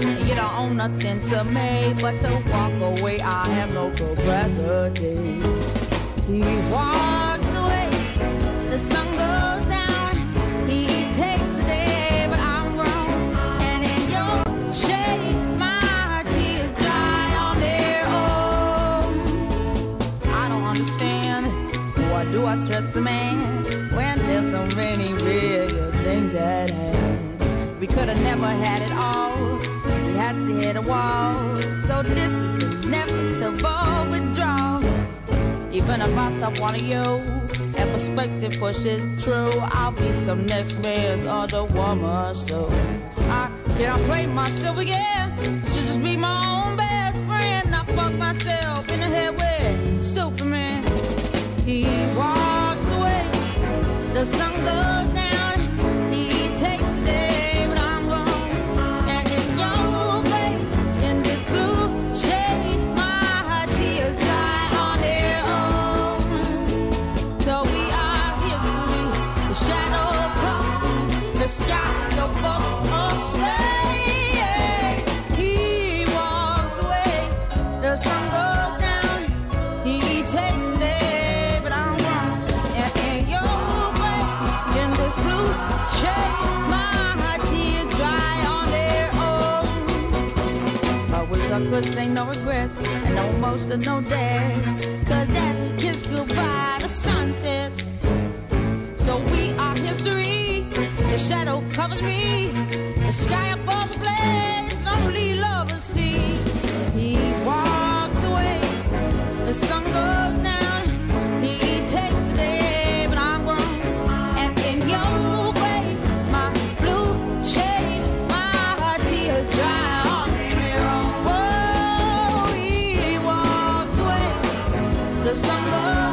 you don't own nothing to me but to walk away. I have no capacity. He walks away, the sun goes down. He takes the day, but I'm grown. And in your shade, my tears dry on their own. I don't understand. Why do I stress the man when there's so many bigger things at hand? Could have never had it all We had to hit a wall. So this is inevitable withdrawal. Even if I stop wanting you and perspective pushes true, I'll be some next man's other woman. So I cannot play myself again. Should just be my own best friend. I fuck myself in the head with stupid man. He walks away, the sun goes down. Could say no regrets and no emotional day. Cause as we kiss goodbye, the sun sets. So we are your shadow covers me. The sky above the blaze, lonely lovers see. He walks away. The sun goes down. He takes the day, but I'm grown. And in your way, my blue shade, my tears dry on their own. Oh, he walks away. The sun goes.